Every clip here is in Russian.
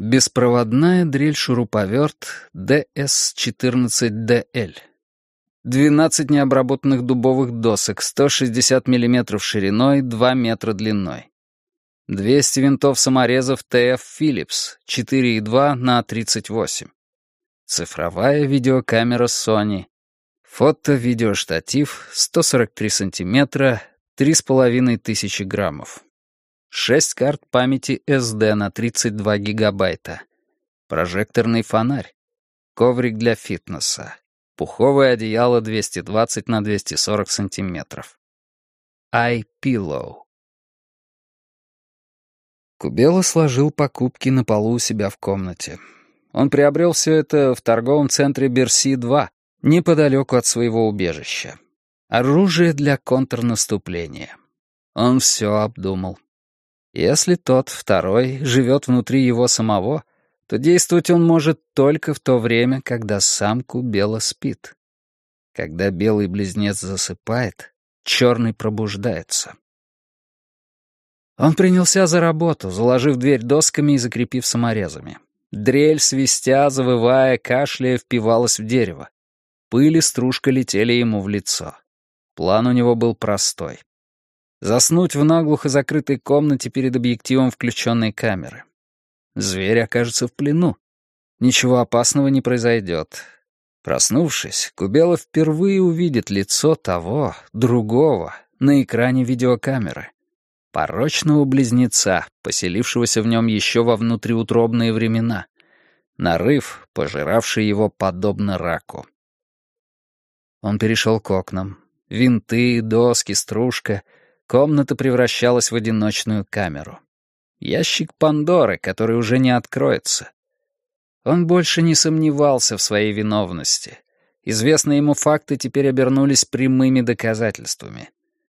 Беспроводная дрель-шуруповерт DS-14DL. 12 необработанных дубовых досок, 160 мм шириной, 2 метра длиной. 200 винтов-саморезов TF Philips, 4,2 на 38. Цифровая видеокамера Sony. Фото-видеоштатив, 143 сантиметра, 3500 граммов. 6 карт памяти SD на 32 гигабайта. Прожекторный фонарь. Коврик для фитнеса. Пуховое одеяло 220 на 240 сантиметров. iPillow. Кубела сложил покупки на полу у себя в комнате. Он приобрел все это в торговом центре Берси-2, неподалеку от своего убежища. Оружие для контрнаступления. Он все обдумал. Если тот, второй, живет внутри его самого, то действовать он может только в то время, когда сам Кубела спит. Когда белый близнец засыпает, черный пробуждается. Он принялся за работу, заложив дверь досками и закрепив саморезами. Дрель, свистя, завывая, кашляя, впивалась в дерево. Пыль и стружка летели ему в лицо. План у него был простой. Заснуть в наглухо закрытой комнате перед объективом включенной камеры. Зверь окажется в плену. Ничего опасного не произойдет. Проснувшись, Кубела впервые увидит лицо того, другого, на экране видеокамеры. Порочного близнеца, поселившегося в нем еще во внутриутробные времена. Нарыв, пожиравший его подобно раку. Он перешел к окнам. Винты, доски, стружка — Комната превращалась в одиночную камеру. Ящик Пандоры, который уже не откроется. Он больше не сомневался в своей виновности. Известные ему факты теперь обернулись прямыми доказательствами.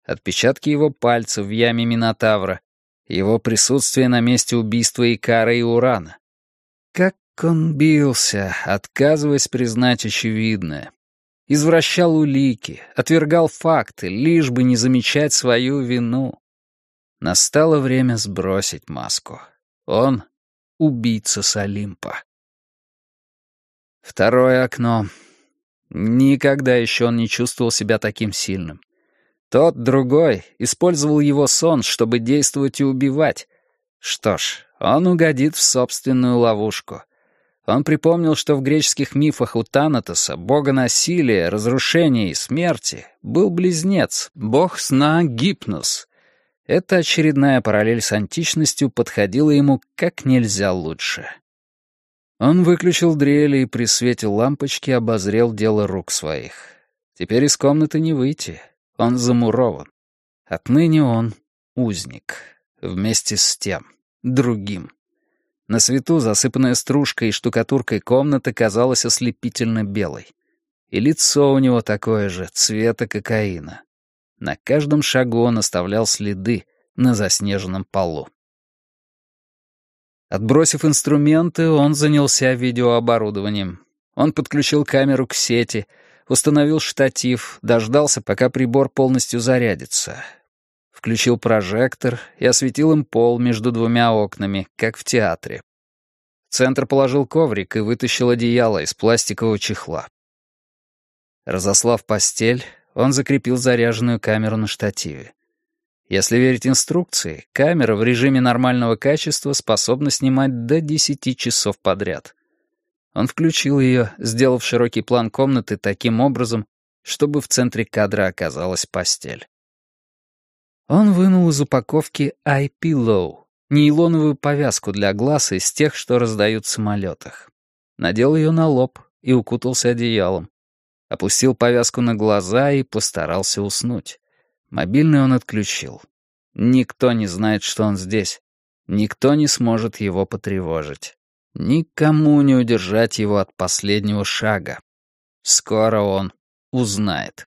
Отпечатки его пальцев в яме Минотавра, его присутствие на месте убийства Икара и Урана. Как он бился, отказываясь признать очевидное извращал улики, отвергал факты, лишь бы не замечать свою вину. Настало время сбросить маску. Он — убийца с Олимпа. Второе окно. Никогда еще он не чувствовал себя таким сильным. Тот, другой, использовал его сон, чтобы действовать и убивать. Что ж, он угодит в собственную ловушку. Он припомнил, что в греческих мифах у Танатоса, бога насилия, разрушения и смерти, был близнец, бог сна Гипнос. Эта очередная параллель с античностью подходила ему как нельзя лучше. Он выключил дрели и при свете лампочки обозрел дело рук своих. Теперь из комнаты не выйти, он замурован. Отныне он узник, вместе с тем, другим. На свету засыпанная стружкой и штукатуркой комната казалась ослепительно белой. И лицо у него такое же, цвета кокаина. На каждом шагу он оставлял следы на заснеженном полу. Отбросив инструменты, он занялся видеооборудованием. Он подключил камеру к сети, установил штатив, дождался, пока прибор полностью зарядится включил прожектор и осветил им пол между двумя окнами, как в театре. Центр положил коврик и вытащил одеяло из пластикового чехла. Разослав постель, он закрепил заряженную камеру на штативе. Если верить инструкции, камера в режиме нормального качества способна снимать до 10 часов подряд. Он включил ее, сделав широкий план комнаты таким образом, чтобы в центре кадра оказалась постель. Он вынул из упаковки iPillow, нейлоновую повязку для глаз из тех, что раздают в самолетах. Надел ее на лоб и укутался одеялом. Опустил повязку на глаза и постарался уснуть. Мобильный он отключил. Никто не знает, что он здесь. Никто не сможет его потревожить. Никому не удержать его от последнего шага. Скоро он узнает.